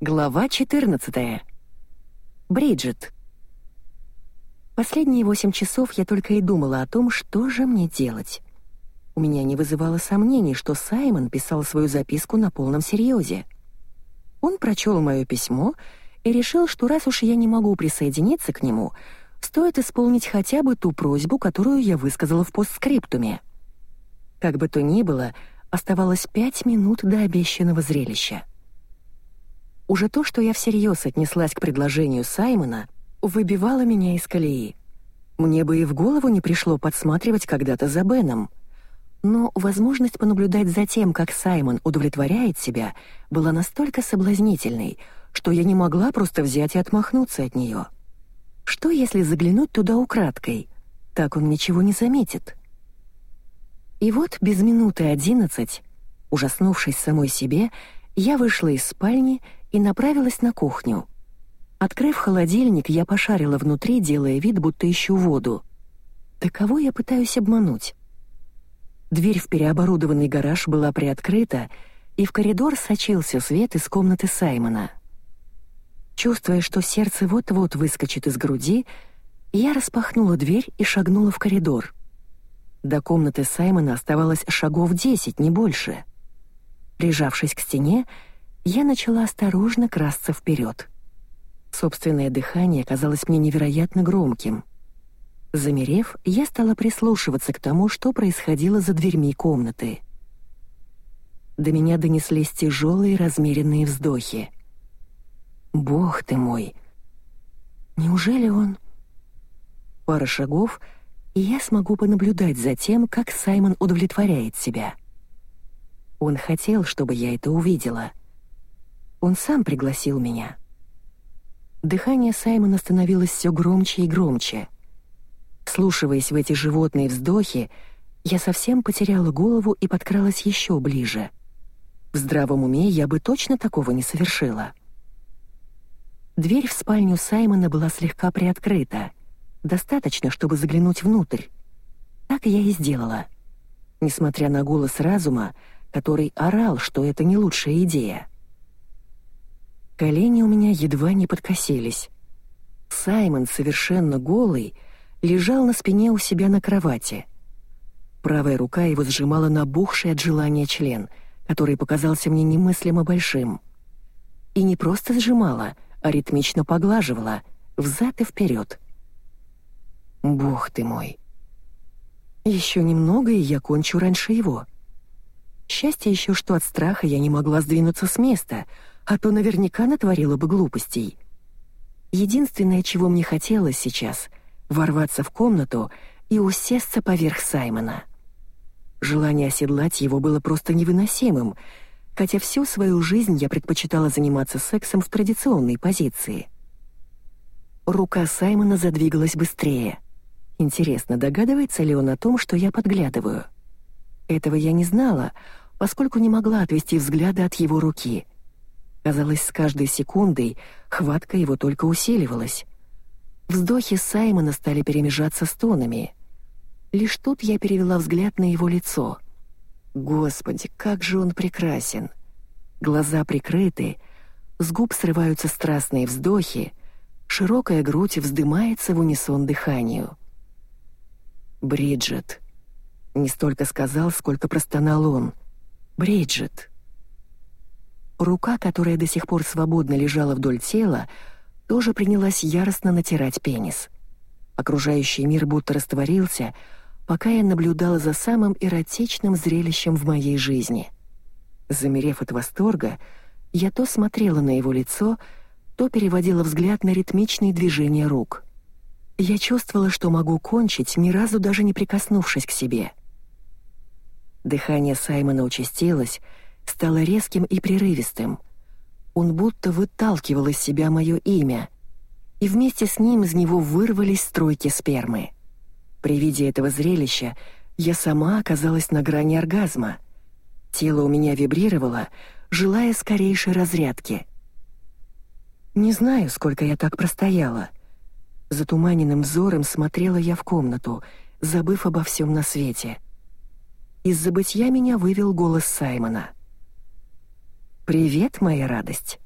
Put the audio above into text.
Глава 14. Бриджит. Последние восемь часов я только и думала о том, что же мне делать. У меня не вызывало сомнений, что Саймон писал свою записку на полном серьезе. Он прочел мое письмо и решил, что раз уж я не могу присоединиться к нему, стоит исполнить хотя бы ту просьбу, которую я высказала в постскриптуме. Как бы то ни было, оставалось пять минут до обещанного зрелища. Уже то, что я всерьез отнеслась к предложению Саймона, выбивало меня из колеи. Мне бы и в голову не пришло подсматривать когда-то за Беном. Но возможность понаблюдать за тем, как Саймон удовлетворяет себя, была настолько соблазнительной, что я не могла просто взять и отмахнуться от нее. Что если заглянуть туда украдкой? Так он ничего не заметит. И вот без минуты одиннадцать, ужаснувшись самой себе, я вышла из спальни и направилась на кухню. Открыв холодильник, я пошарила внутри, делая вид, будто ищу воду. Да кого я пытаюсь обмануть? Дверь в переоборудованный гараж была приоткрыта, и в коридор сочился свет из комнаты Саймона. Чувствуя, что сердце вот-вот выскочит из груди, я распахнула дверь и шагнула в коридор. До комнаты Саймона оставалось шагов десять, не больше. Прижавшись к стене, я начала осторожно красться вперед. Собственное дыхание казалось мне невероятно громким. Замерев, я стала прислушиваться к тому, что происходило за дверьми комнаты. До меня донеслись тяжелые размеренные вздохи. «Бог ты мой! Неужели он...» Пара шагов, и я смогу понаблюдать за тем, как Саймон удовлетворяет себя. Он хотел, чтобы я это увидела — он сам пригласил меня. Дыхание Саймона становилось все громче и громче. Слушиваясь в эти животные вздохи, я совсем потеряла голову и подкралась еще ближе. В здравом уме я бы точно такого не совершила. Дверь в спальню Саймона была слегка приоткрыта. Достаточно, чтобы заглянуть внутрь. Так я и сделала. Несмотря на голос разума, который орал, что это не лучшая идея. Колени у меня едва не подкосились. Саймон, совершенно голый, лежал на спине у себя на кровати. Правая рука его сжимала набухший от желания член, который показался мне немыслимо большим. И не просто сжимала, а ритмично поглаживала, взад и вперед. Бог ты мой! Еще немного, и я кончу раньше его. Счастье еще, что от страха я не могла сдвинуться с места — а то наверняка натворила бы глупостей. Единственное, чего мне хотелось сейчас — ворваться в комнату и усесться поверх Саймона. Желание оседлать его было просто невыносимым, хотя всю свою жизнь я предпочитала заниматься сексом в традиционной позиции. Рука Саймона задвигалась быстрее. Интересно, догадывается ли он о том, что я подглядываю? Этого я не знала, поскольку не могла отвести взгляда от его руки — Казалось, с каждой секундой хватка его только усиливалась. Вздохи Саймона стали перемежаться стонами. Лишь тут я перевела взгляд на его лицо. Господи, как же он прекрасен! Глаза прикрыты, с губ срываются страстные вздохи, широкая грудь вздымается в унисон дыханию. «Бриджит», — не столько сказал, сколько простонал он. «Бриджит». Рука, которая до сих пор свободно лежала вдоль тела, тоже принялась яростно натирать пенис. Окружающий мир будто растворился, пока я наблюдала за самым эротичным зрелищем в моей жизни. Замерев от восторга, я то смотрела на его лицо, то переводила взгляд на ритмичные движения рук. Я чувствовала, что могу кончить, ни разу даже не прикоснувшись к себе. Дыхание Саймона участилось, стало резким и прерывистым. Он будто выталкивал из себя мое имя, и вместе с ним из него вырвались стройки спермы. При виде этого зрелища я сама оказалась на грани оргазма. Тело у меня вибрировало, желая скорейшей разрядки. Не знаю, сколько я так простояла. Затуманенным взором смотрела я в комнату, забыв обо всем на свете. Из забытья меня вывел голос Саймона — «Привет, моя радость!»